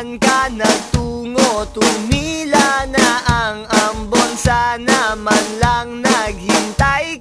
Saan ka nagtungo? Tumila na ang ambon Sana man lang naghintay